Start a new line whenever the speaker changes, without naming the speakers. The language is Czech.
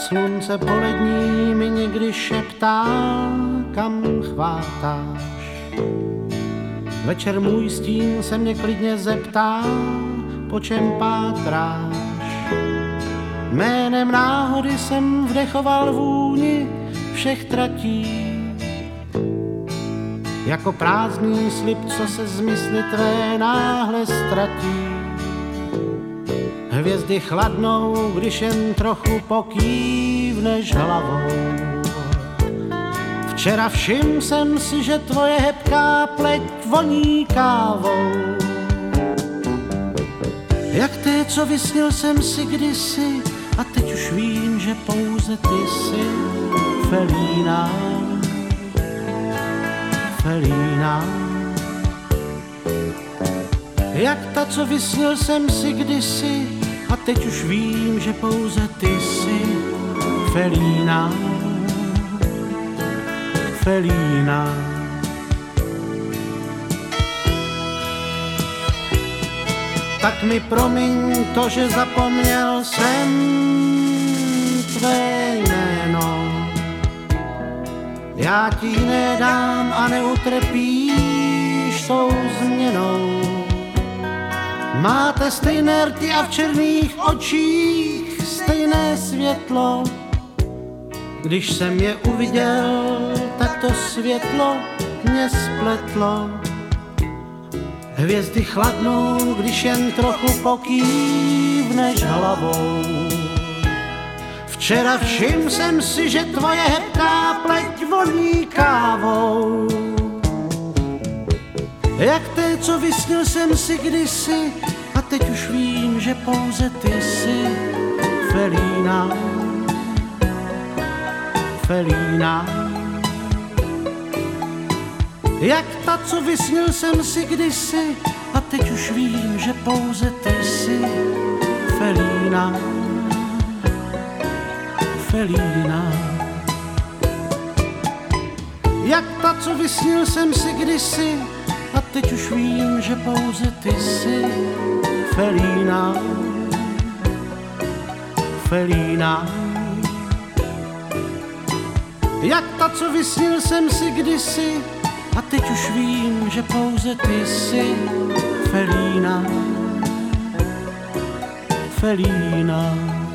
Slunce polední mi někdy šeptá, kam chvátáš. Večer můj stín se mě klidně zeptá, po čem pátráš. Jménem náhody jsem vdechoval vůni všech tratí. Jako prázdný slib, co se z mysli tvé náhle ztratí. Hvězdy chladnou, když jen trochu pokývneš hlavou. Včera všim jsem si, že tvoje hebká pleť voní kávou. Jak té, co vysnil jsem si kdysi, a teď už vím, že pouze ty jsi Felína. Felína. Jak ta, co vysnil jsem si kdysi, a teď už vím, že pouze ty jsi Felína. Felína. Tak mi promiň to, že zapomněl jsem tvé jméno. Já ti nedám a neutrpíš tou změnou. Máte stejné rty a v černých očích stejné světlo. Když jsem je uviděl, tak to světlo mě spletlo. Hvězdy chladnou, když jen trochu pokývneš hlavou. Včera všim jsem si, že tvoje hebká pleť voní kávou. Vysnil jsem si kdysi, a teď už vím, že pouze ty jsi Felína. Felína. Jak ta, co vysnil jsem si kdysi, a teď už vím, že pouze ty jsi Felína. Felína. Jak ta, co vysnil jsem si kdysi, teď už vím, že pouze ty jsi Felína. Felína. Jak ta, co vysnil jsem si kdysi, a teď už vím, že pouze ty jsi Felína. Felína.